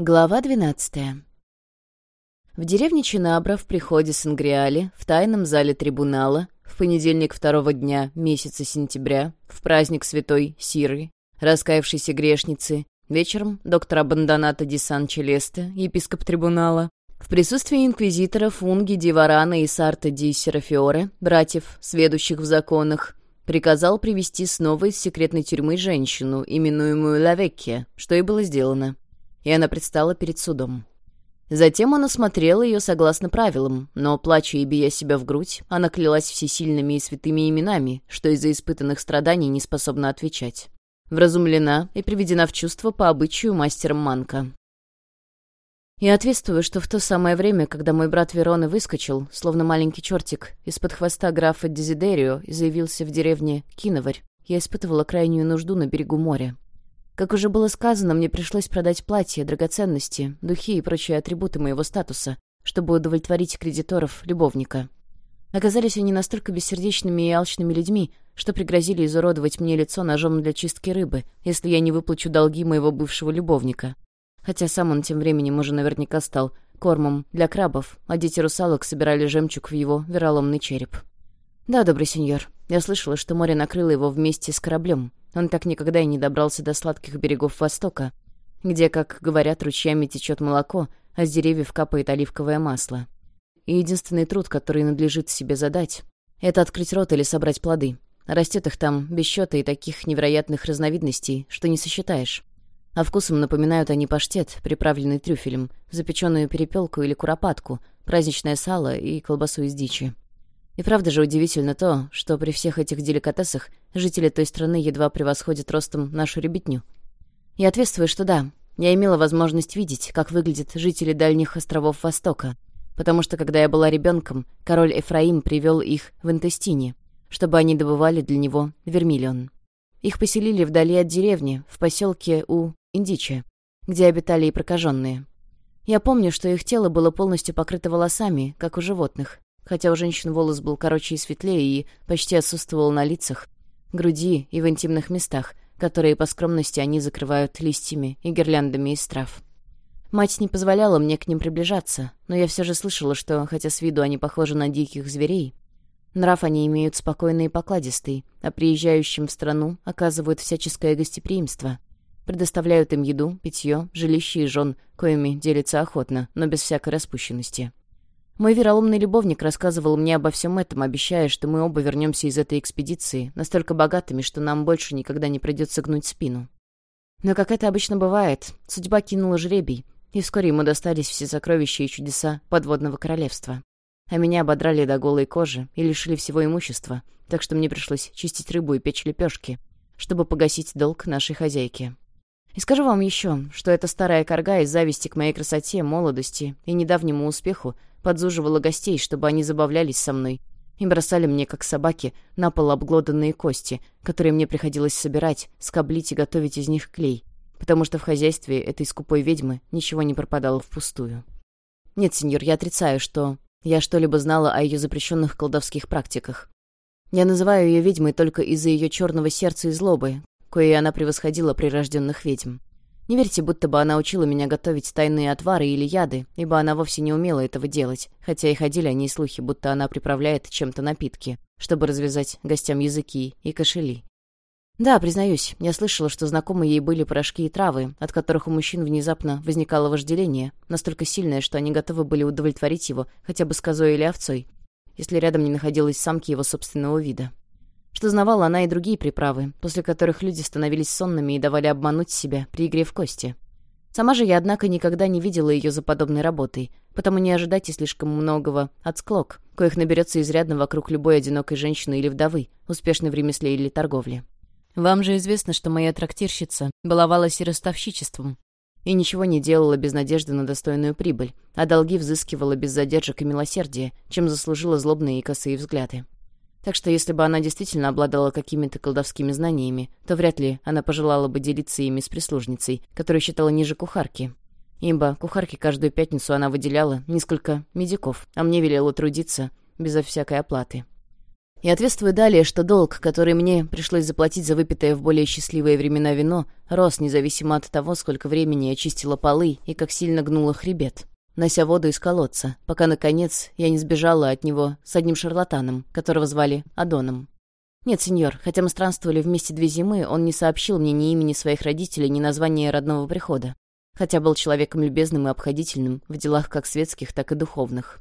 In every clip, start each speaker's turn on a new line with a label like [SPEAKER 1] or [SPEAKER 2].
[SPEAKER 1] Глава 12. В деревне Чинабра в приходе Сангриали, в тайном зале трибунала, в понедельник второго дня месяца сентября, в праздник святой Сиры, раскаявшейся грешницы, вечером доктора Бандоната ди Сан-Челесте, епископ трибунала, в присутствии инквизиторов Унги ди Варана и Сарта ди Серафиоре, братьев, сведущих в законах, приказал привести снова из секретной тюрьмы женщину, именуемую Лавекке, что и было сделано и она предстала перед судом. Затем он осмотрел ее согласно правилам, но, плача и бия себя в грудь, она клялась всесильными и святыми именами, что из-за испытанных страданий не способна отвечать. Вразумлена и приведена в чувство по обычаю мастером Манка. Я ответствую, что в то самое время, когда мой брат Верона выскочил, словно маленький чертик, из-под хвоста графа Дезидерио и заявился в деревне Киноварь, я испытывала крайнюю нужду на берегу моря. Как уже было сказано, мне пришлось продать платье, драгоценности, духи и прочие атрибуты моего статуса, чтобы удовлетворить кредиторов любовника. Оказались они настолько бессердечными и алчными людьми, что пригрозили изуродовать мне лицо ножом для чистки рыбы, если я не выплачу долги моего бывшего любовника. Хотя сам он тем временем уже наверняка стал кормом для крабов, а дети русалок собирали жемчуг в его вероломный череп. «Да, добрый сеньор, я слышала, что море накрыло его вместе с кораблем, он так никогда и не добрался до сладких берегов Востока, где, как говорят, ручьями течет молоко, а с деревьев капает оливковое масло. И единственный труд, который надлежит себе задать, это открыть рот или собрать плоды. Растет их там без счета и таких невероятных разновидностей, что не сосчитаешь. А вкусом напоминают они паштет, приправленный трюфелем, запеченную перепелку или куропатку, праздничное сало и колбасу из дичи. И правда же удивительно то, что при всех этих деликатесах жители той страны едва превосходят ростом нашу ребятню. Я ответствую, что да, я имела возможность видеть, как выглядят жители дальних островов Востока, потому что, когда я была ребенком, король Эфраим привел их в Интестине, чтобы они добывали для него вермиллион. Их поселили вдали от деревни, в поселке у Индичи, где обитали и прокаженные. Я помню, что их тело было полностью покрыто волосами, как у животных, хотя у женщин волос был короче и светлее и почти отсутствовал на лицах, груди и в интимных местах, которые по скромности они закрывают листьями и гирляндами из трав. Мать не позволяла мне к ним приближаться, но я все же слышала, что, хотя с виду они похожи на диких зверей, нрав они имеют спокойный и покладистый, а приезжающим в страну оказывают всяческое гостеприимство. Предоставляют им еду, питье, жилище и жен, коими делятся охотно, но без всякой распущенности. Мой вероломный любовник рассказывал мне обо всем этом, обещая, что мы оба вернемся из этой экспедиции настолько богатыми, что нам больше никогда не придется гнуть спину. Но, как это обычно бывает, судьба кинула жребий, и вскоре ему достались все сокровища и чудеса подводного королевства. А меня ободрали до голой кожи и лишили всего имущества, так что мне пришлось чистить рыбу и печь лепешки, чтобы погасить долг нашей хозяйки. И скажу вам еще, что эта старая корга из зависти к моей красоте, молодости и недавнему успеху подзуживала гостей, чтобы они забавлялись со мной, и бросали мне, как собаки, на пол обглоданные кости, которые мне приходилось собирать, скоблить и готовить из них клей, потому что в хозяйстве этой скупой ведьмы ничего не пропадало впустую. Нет, сеньор, я отрицаю, что я что-либо знала о ее запрещенных колдовских практиках. Я называю ее ведьмой только из-за ее черного сердца и злобы, кое она превосходила прирожденных ведьм. Не верьте, будто бы она учила меня готовить тайные отвары или яды, ибо она вовсе не умела этого делать, хотя и ходили они и слухи, будто она приправляет чем-то напитки, чтобы развязать гостям языки и кошели. Да, признаюсь, я слышала, что знакомы ей были порошки и травы, от которых у мужчин внезапно возникало вожделение, настолько сильное, что они готовы были удовлетворить его хотя бы с козой или овцой, если рядом не находилась самки его собственного вида что знавала она и другие приправы, после которых люди становились сонными и давали обмануть себя при игре в кости. Сама же я, однако, никогда не видела ее за подобной работой, потому не ожидайте слишком многого от склок, коих наберется изрядно вокруг любой одинокой женщины или вдовы, успешной в ремесле или торговле. Вам же известно, что моя трактирщица баловалась и ростовщичеством, и ничего не делала без надежды на достойную прибыль, а долги взыскивала без задержек и милосердия, чем заслужила злобные и косые взгляды. Так что если бы она действительно обладала какими-то колдовскими знаниями, то вряд ли она пожелала бы делиться ими с прислужницей, которую считала ниже кухарки. Ибо кухарке каждую пятницу она выделяла несколько медиков, а мне велела трудиться безо всякой оплаты. И ответствую далее, что долг, который мне пришлось заплатить за выпитое в более счастливые времена вино, рос независимо от того, сколько времени я чистила полы и как сильно гнула хребет, нося воду из колодца, пока, наконец, я не сбежала от него с одним шарлатаном, которого звали Адоном. Нет, сеньор, хотя мы странствовали вместе две зимы, он не сообщил мне ни имени своих родителей, ни названия родного прихода, хотя был человеком любезным и обходительным в делах как светских, так и духовных.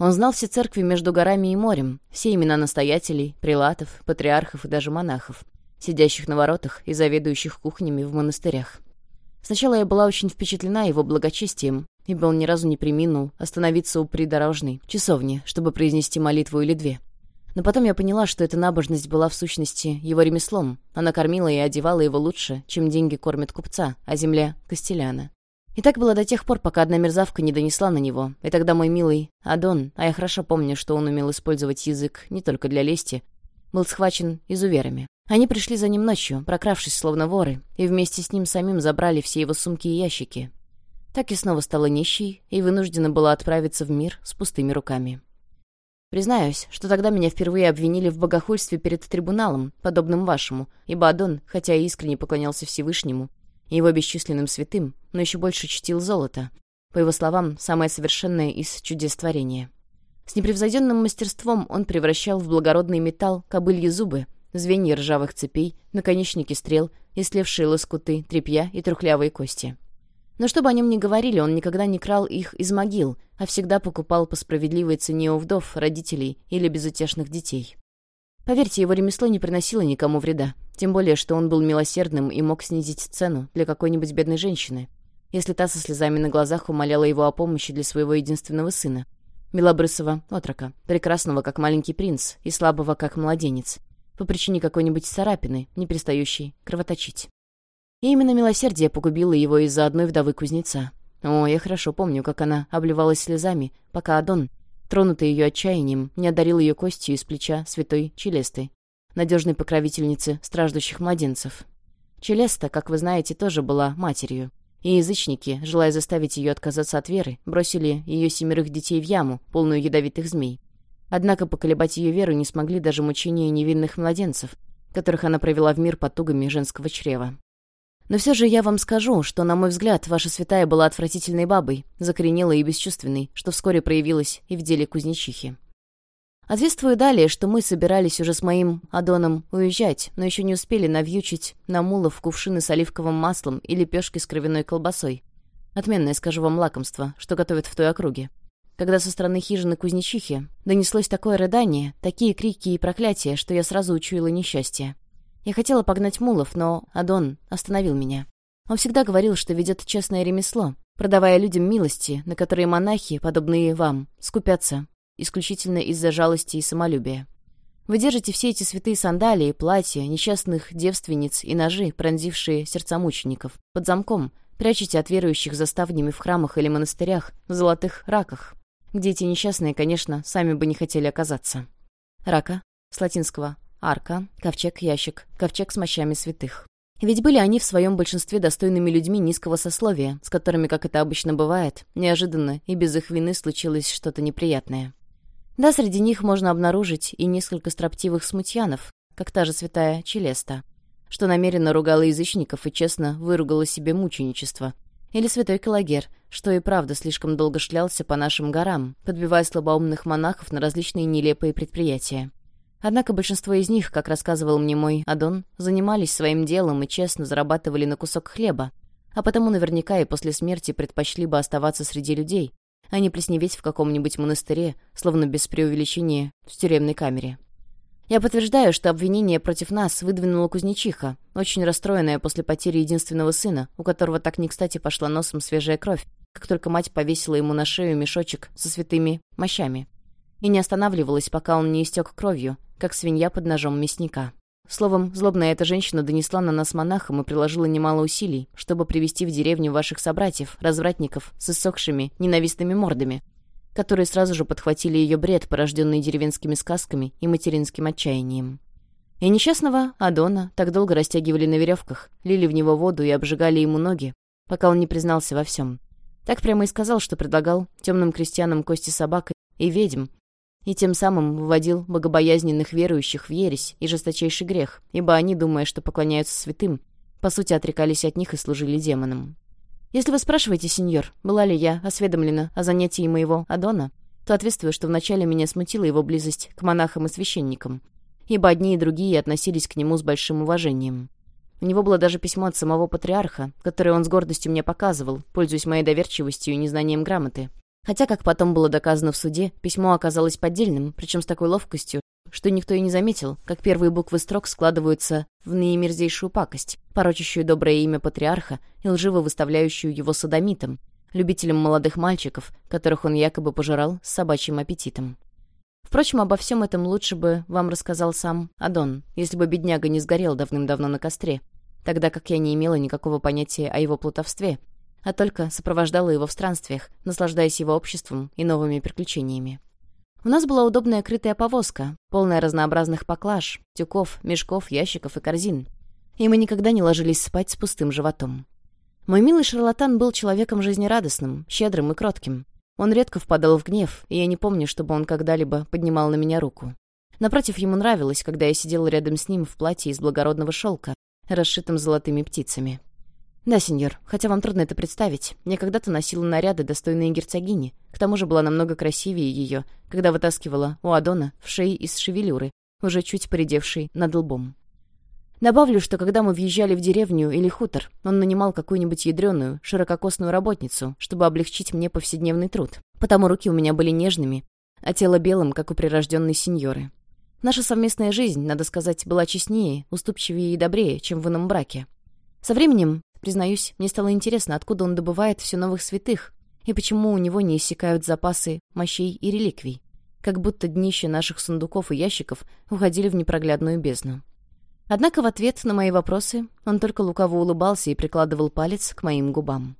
[SPEAKER 1] Он знал все церкви между горами и морем, все имена настоятелей, прилатов, патриархов и даже монахов, сидящих на воротах и заведующих кухнями в монастырях. Сначала я была очень впечатлена его благочестием, ибо он ни разу не приминул остановиться у придорожной часовни, чтобы произнести молитву или две. Но потом я поняла, что эта набожность была в сущности его ремеслом. Она кормила и одевала его лучше, чем деньги кормят купца, а земля — костеляна. И так было до тех пор, пока одна мерзавка не донесла на него, и тогда мой милый Адон, а я хорошо помню, что он умел использовать язык не только для лести, был схвачен изуверами. Они пришли за ним ночью, прокравшись словно воры, и вместе с ним самим забрали все его сумки и ящики. Так и снова стала нищей и вынуждена была отправиться в мир с пустыми руками. Признаюсь, что тогда меня впервые обвинили в богохульстве перед трибуналом, подобным вашему, ибо Адон, хотя и искренне поклонялся Всевышнему, его бесчисленным святым, но еще больше чтил золото. По его словам, самое совершенное из чудес творения. С непревзойденным мастерством он превращал в благородный металл кобыльи зубы, звенья ржавых цепей, наконечники стрел, истлевшие лоскуты, тряпья и трухлявые кости. Но что бы о нем ни говорили, он никогда не крал их из могил, а всегда покупал по справедливой цене у вдов, родителей или безутешных детей. Поверьте, его ремесло не приносило никому вреда. Тем более, что он был милосердным и мог снизить цену для какой-нибудь бедной женщины, если та со слезами на глазах умоляла его о помощи для своего единственного сына. Белобрысого отрока, прекрасного, как маленький принц, и слабого, как младенец, по причине какой-нибудь царапины, не перестающей кровоточить. И именно милосердие погубило его из-за одной вдовы кузнеца. О, я хорошо помню, как она обливалась слезами, пока Адон тронутый ее отчаянием, не одарил ее костью из плеча святой Челесты, надежной покровительницы страждущих младенцев. Челеста, как вы знаете, тоже была матерью. И язычники, желая заставить ее отказаться от веры, бросили ее семерых детей в яму, полную ядовитых змей. Однако поколебать ее веру не смогли даже мучения невинных младенцев, которых она провела в мир под тугами женского чрева. Но все же я вам скажу, что, на мой взгляд, ваша святая была отвратительной бабой, закоренелой и бесчувственной, что вскоре проявилось и в деле кузнечихи. Ответствую далее, что мы собирались уже с моим Адоном уезжать, но еще не успели навьючить на мулов кувшины с оливковым маслом и лепешки с кровяной колбасой. Отменное, скажу вам, лакомство, что готовят в той округе. Когда со стороны хижины кузнечихи донеслось такое рыдание, такие крики и проклятия, что я сразу учуяла несчастье. Я хотела погнать мулов, но Адон остановил меня. Он всегда говорил, что ведет честное ремесло, продавая людям милости, на которые монахи, подобные вам, скупятся, исключительно из-за жалости и самолюбия. Вы держите все эти святые сандалии, платья, несчастных девственниц и ножи, пронзившие сердца мучеников, под замком, прячете от верующих за ставнями в храмах или монастырях, в золотых раках, где эти несчастные, конечно, сами бы не хотели оказаться. Рака, с латинского арка, ковчег-ящик, ковчег с мощами святых. Ведь были они в своем большинстве достойными людьми низкого сословия, с которыми, как это обычно бывает, неожиданно и без их вины случилось что-то неприятное. Да, среди них можно обнаружить и несколько строптивых смутьянов, как та же святая Челеста, что намеренно ругала язычников и честно выругала себе мученичество, или святой Калагер, что и правда слишком долго шлялся по нашим горам, подбивая слабоумных монахов на различные нелепые предприятия. Однако большинство из них, как рассказывал мне мой Адон, занимались своим делом и честно зарабатывали на кусок хлеба, а потому наверняка и после смерти предпочли бы оставаться среди людей, а не плесневеть в каком-нибудь монастыре, словно без преувеличения, в тюремной камере. Я подтверждаю, что обвинение против нас выдвинула кузнечиха, очень расстроенная после потери единственного сына, у которого так не кстати пошла носом свежая кровь, как только мать повесила ему на шею мешочек со святыми мощами. И не останавливалась, пока он не истек кровью, как свинья под ножом мясника. Словом, злобная эта женщина донесла на нас монахам и приложила немало усилий, чтобы привести в деревню ваших собратьев, развратников, с иссохшими, ненавистными мордами, которые сразу же подхватили ее бред, порожденный деревенскими сказками и материнским отчаянием. И несчастного Адона так долго растягивали на веревках, лили в него воду и обжигали ему ноги, пока он не признался во всем. Так прямо и сказал, что предлагал темным крестьянам кости собак и ведьм, и тем самым вводил богобоязненных верующих в ересь и жесточайший грех, ибо они, думая, что поклоняются святым, по сути отрекались от них и служили демонам. Если вы спрашиваете, сеньор, была ли я осведомлена о занятии моего Адона, то ответствую, что вначале меня смутила его близость к монахам и священникам, ибо одни и другие относились к нему с большим уважением. У него было даже письмо от самого патриарха, которое он с гордостью мне показывал, пользуясь моей доверчивостью и незнанием грамоты. Хотя, как потом было доказано в суде, письмо оказалось поддельным, причем с такой ловкостью, что никто и не заметил, как первые буквы строк складываются в наимерзейшую пакость, порочащую доброе имя патриарха и лживо выставляющую его садомитом, любителем молодых мальчиков, которых он якобы пожирал с собачьим аппетитом. Впрочем, обо всем этом лучше бы вам рассказал сам Адон, если бы бедняга не сгорел давным-давно на костре, тогда как я не имела никакого понятия о его плутовстве, а только сопровождала его в странствиях, наслаждаясь его обществом и новыми приключениями. У нас была удобная крытая повозка, полная разнообразных поклаж, тюков, мешков, ящиков и корзин. И мы никогда не ложились спать с пустым животом. Мой милый шарлатан был человеком жизнерадостным, щедрым и кротким. Он редко впадал в гнев, и я не помню, чтобы он когда-либо поднимал на меня руку. Напротив, ему нравилось, когда я сидела рядом с ним в платье из благородного шелка, расшитым золотыми птицами. «Да, сеньор, хотя вам трудно это представить. Я когда-то носила наряды, достойные герцогини. К тому же была намного красивее ее, когда вытаскивала у Адона в шее из шевелюры, уже чуть поредевшей над лбом. Добавлю, что когда мы въезжали в деревню или хутор, он нанимал какую-нибудь ядреную, ширококосную работницу, чтобы облегчить мне повседневный труд. Потому руки у меня были нежными, а тело белым, как у прирожденной сеньоры. Наша совместная жизнь, надо сказать, была честнее, уступчивее и добрее, чем в ином браке. Со временем Признаюсь, мне стало интересно, откуда он добывает все новых святых, и почему у него не иссякают запасы мощей и реликвий, как будто днища наших сундуков и ящиков уходили в непроглядную бездну. Однако в ответ на мои вопросы он только лукаво улыбался и прикладывал палец к моим губам.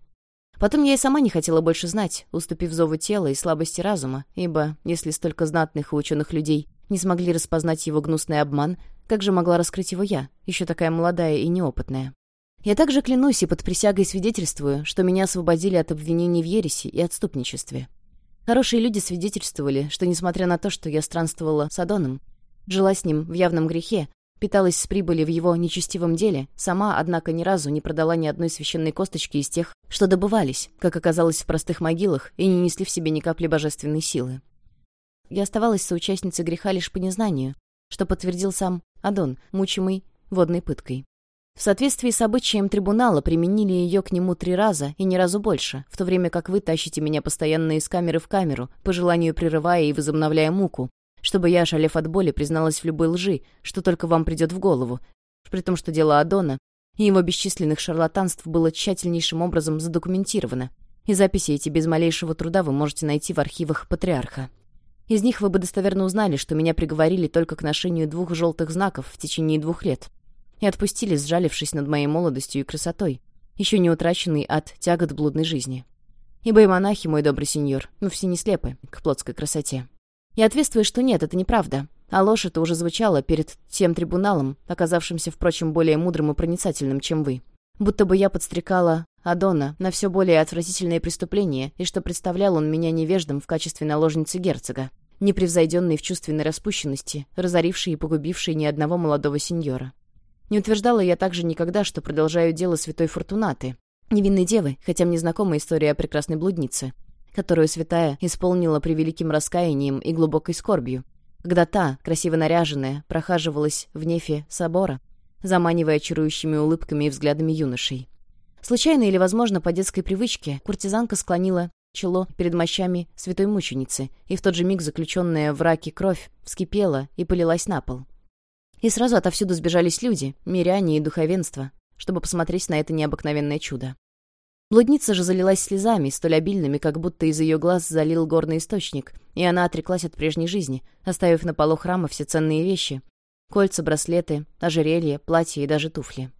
[SPEAKER 1] Потом я и сама не хотела больше знать, уступив зову тела и слабости разума, ибо, если столько знатных и ученых людей не смогли распознать его гнусный обман, как же могла раскрыть его я, еще такая молодая и неопытная? Я также клянусь и под присягой свидетельствую, что меня освободили от обвинений в ереси и отступничестве. Хорошие люди свидетельствовали, что, несмотря на то, что я странствовала с Адоном, жила с ним в явном грехе, питалась с прибыли в его нечестивом деле, сама, однако, ни разу не продала ни одной священной косточки из тех, что добывались, как оказалось в простых могилах, и не несли в себе ни капли божественной силы. Я оставалась соучастницей греха лишь по незнанию, что подтвердил сам Адон, мучимый водной пыткой. В соответствии с обычаем трибунала применили ее к нему три раза и ни разу больше, в то время как вы тащите меня постоянно из камеры в камеру, по желанию прерывая и возобновляя муку, чтобы я, шалев от боли, призналась в любой лжи, что только вам придет в голову, при том, что дело Адона и его бесчисленных шарлатанств было тщательнейшим образом задокументировано, и записи эти без малейшего труда вы можете найти в архивах Патриарха. Из них вы бы достоверно узнали, что меня приговорили только к ношению двух желтых знаков в течение двух лет — и отпустили, сжалившись над моей молодостью и красотой, еще не утраченной от тягот блудной жизни. Ибо и монахи, мой добрый сеньор, ну все не слепы к плотской красоте. Я ответствую, что нет, это неправда. А ложь это уже звучала перед тем трибуналом, оказавшимся, впрочем, более мудрым и проницательным, чем вы. Будто бы я подстрекала Адона на все более отвратительные преступления, и что представлял он меня невеждом в качестве наложницы герцога, непревзойденной в чувственной распущенности, разорившей и погубившей ни одного молодого сеньора. Не утверждала я также никогда, что продолжаю дело святой Фортунаты, невинной девы, хотя мне знакома история о прекрасной блуднице, которую святая исполнила превеликим раскаянием и глубокой скорбью, когда та, красиво наряженная, прохаживалась в нефе собора, заманивая чарующими улыбками и взглядами юношей. Случайно или, возможно, по детской привычке, куртизанка склонила чело перед мощами святой мученицы, и в тот же миг заключенная в раке кровь вскипела и полилась на пол. И сразу отовсюду сбежались люди, миряне и духовенство, чтобы посмотреть на это необыкновенное чудо. Блудница же залилась слезами, столь обильными, как будто из ее глаз залил горный источник, и она отреклась от прежней жизни, оставив на полу храма все ценные вещи — кольца, браслеты, ожерелье, платья и даже туфли.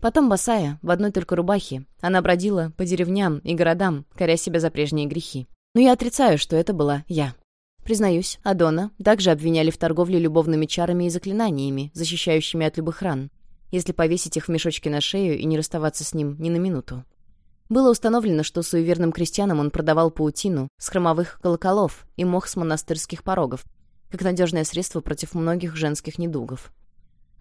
[SPEAKER 1] Потом, босая, в одной только рубахе, она бродила по деревням и городам, коря себя за прежние грехи. Но я отрицаю, что это была я. Признаюсь, Адона также обвиняли в торговле любовными чарами и заклинаниями, защищающими от любых ран, если повесить их в мешочке на шею и не расставаться с ним ни на минуту. Было установлено, что суеверным крестьянам он продавал паутину с хромовых колоколов и мох с монастырских порогов, как надежное средство против многих женских недугов.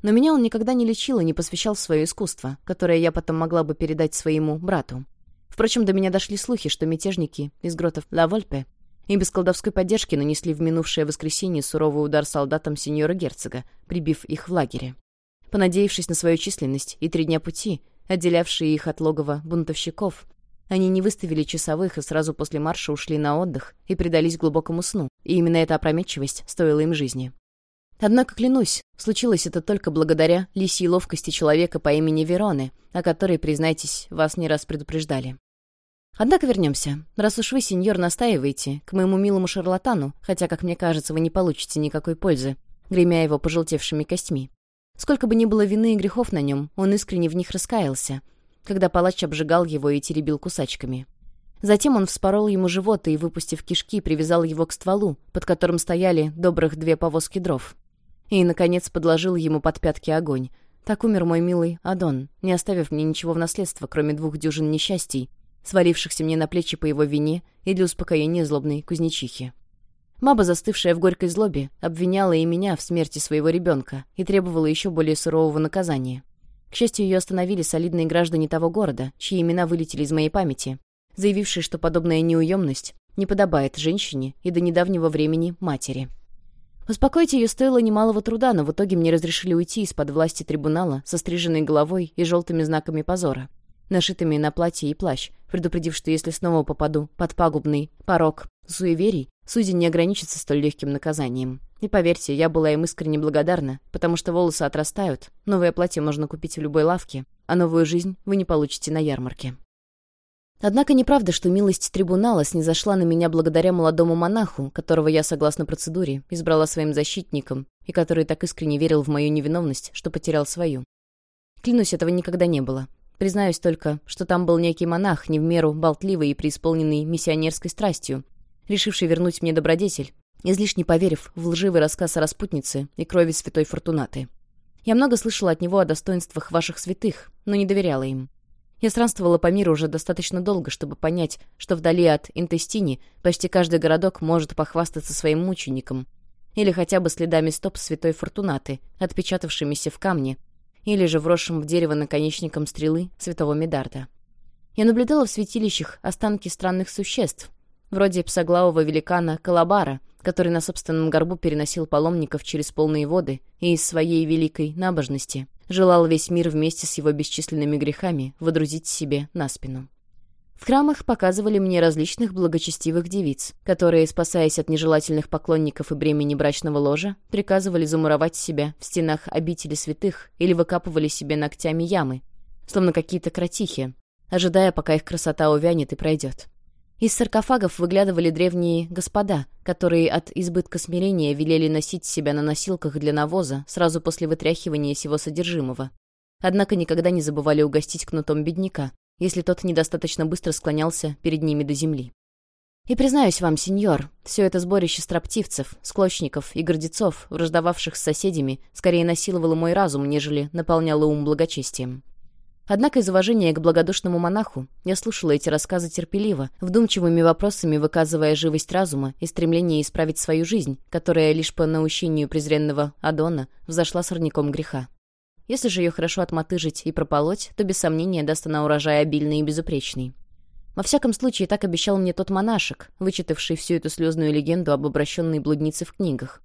[SPEAKER 1] Но меня он никогда не лечил и не посвящал в свое искусство, которое я потом могла бы передать своему брату. Впрочем, до меня дошли слухи, что мятежники из гротов Ла Вольпе и без колдовской поддержки нанесли в минувшее воскресенье суровый удар солдатам сеньора герцога, прибив их в лагере. Понадеявшись на свою численность и три дня пути, отделявшие их от логова бунтовщиков, они не выставили часовых и сразу после марша ушли на отдых и предались глубокому сну, и именно эта опрометчивость стоила им жизни. Однако, клянусь, случилось это только благодаря лисьей ловкости человека по имени Вероны, о которой, признайтесь, вас не раз предупреждали. Однако вернемся. Раз уж вы, сеньор, настаиваете, к моему милому шарлатану, хотя, как мне кажется, вы не получите никакой пользы, гремя его пожелтевшими костьми. Сколько бы ни было вины и грехов на нем, он искренне в них раскаялся, когда палач обжигал его и теребил кусачками. Затем он вспорол ему живот и, выпустив кишки, привязал его к стволу, под которым стояли добрых две повозки дров. И, наконец, подложил ему под пятки огонь. Так умер мой милый Адон, не оставив мне ничего в наследство, кроме двух дюжин несчастий, свалившихся мне на плечи по его вине и для успокоения злобной кузнечихи. Маба, застывшая в горькой злобе, обвиняла и меня в смерти своего ребенка и требовала еще более сурового наказания. К счастью, ее остановили солидные граждане того города, чьи имена вылетели из моей памяти, заявившие, что подобная неуемность не подобает женщине и до недавнего времени матери. Успокоить ее стоило немалого труда, но в итоге мне разрешили уйти из-под власти трибунала со стриженной головой и желтыми знаками позора нашитыми на платье и плащ, предупредив, что если снова попаду под пагубный порог суеверий, судья не ограничится столь легким наказанием. И поверьте, я была им искренне благодарна, потому что волосы отрастают, новое платье можно купить в любой лавке, а новую жизнь вы не получите на ярмарке. Однако неправда, что милость трибунала снизошла на меня благодаря молодому монаху, которого я, согласно процедуре, избрала своим защитником, и который так искренне верил в мою невиновность, что потерял свою. Клянусь, этого никогда не было. Признаюсь только, что там был некий монах, не в меру болтливый и преисполненный миссионерской страстью, решивший вернуть мне добродетель, излишне поверив в лживый рассказ о распутнице и крови святой Фортунаты. Я много слышала от него о достоинствах ваших святых, но не доверяла им. Я странствовала по миру уже достаточно долго, чтобы понять, что вдали от Интестини почти каждый городок может похвастаться своим мучеником или хотя бы следами стоп святой Фортунаты, отпечатавшимися в камне, или же вросшим в дерево наконечником стрелы святого Медарда. Я наблюдала в святилищах останки странных существ, вроде псоглавого великана Калабара, который на собственном горбу переносил паломников через полные воды и из своей великой набожности желал весь мир вместе с его бесчисленными грехами водрузить себе на спину. В храмах показывали мне различных благочестивых девиц, которые, спасаясь от нежелательных поклонников и бремени брачного ложа, приказывали замуровать себя в стенах обители святых или выкапывали себе ногтями ямы, словно какие-то кротихи, ожидая, пока их красота увянет и пройдет. Из саркофагов выглядывали древние господа, которые от избытка смирения велели носить себя на носилках для навоза сразу после вытряхивания всего содержимого. Однако никогда не забывали угостить кнутом бедняка, если тот недостаточно быстро склонялся перед ними до земли. И признаюсь вам, сеньор, все это сборище строптивцев, склочников и гордецов, враждовавших с соседями, скорее насиловало мой разум, нежели наполняло ум благочестием. Однако из уважения к благодушному монаху я слушала эти рассказы терпеливо, вдумчивыми вопросами выказывая живость разума и стремление исправить свою жизнь, которая лишь по наущению презренного Адона взошла сорняком греха. Если же ее хорошо отмотыжить и прополоть, то без сомнения даст она урожай обильный и безупречный. Во всяком случае, так обещал мне тот монашек, вычитавший всю эту слезную легенду об обращенной блуднице в книгах.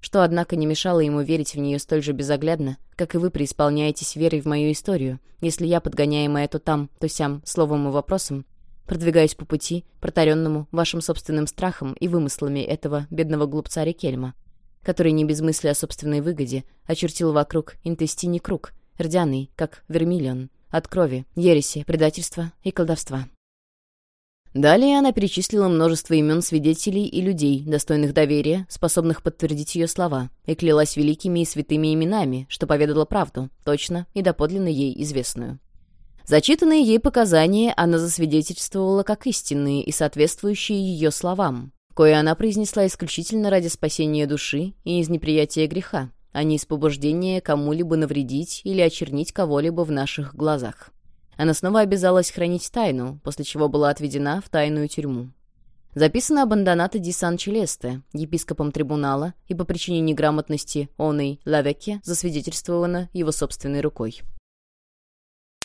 [SPEAKER 1] Что, однако, не мешало ему верить в нее столь же безоглядно, как и вы преисполняетесь верой в мою историю, если я, подгоняемая то там, то сям, словом и вопросом, продвигаюсь по пути, протаренному вашим собственным страхом и вымыслами этого бедного глупца Рикельма который не без мысли о собственной выгоде очертил вокруг интестини круг, рдяный, как вермиллион, от крови, ереси, предательства и колдовства. Далее она перечислила множество имен свидетелей и людей, достойных доверия, способных подтвердить ее слова, и клялась великими и святыми именами, что поведала правду, точно и доподлинно ей известную. Зачитанные ей показания она засвидетельствовала как истинные и соответствующие ее словам, кое она произнесла исключительно ради спасения души и из неприятия греха, а не из побуждения кому-либо навредить или очернить кого-либо в наших глазах. Она снова обязалась хранить тайну, после чего была отведена в тайную тюрьму. Записано Абандоната ди Сан-Челесте, епископом трибунала, и по причине неграмотности он и Лавекке засвидетельствовано его собственной рукой.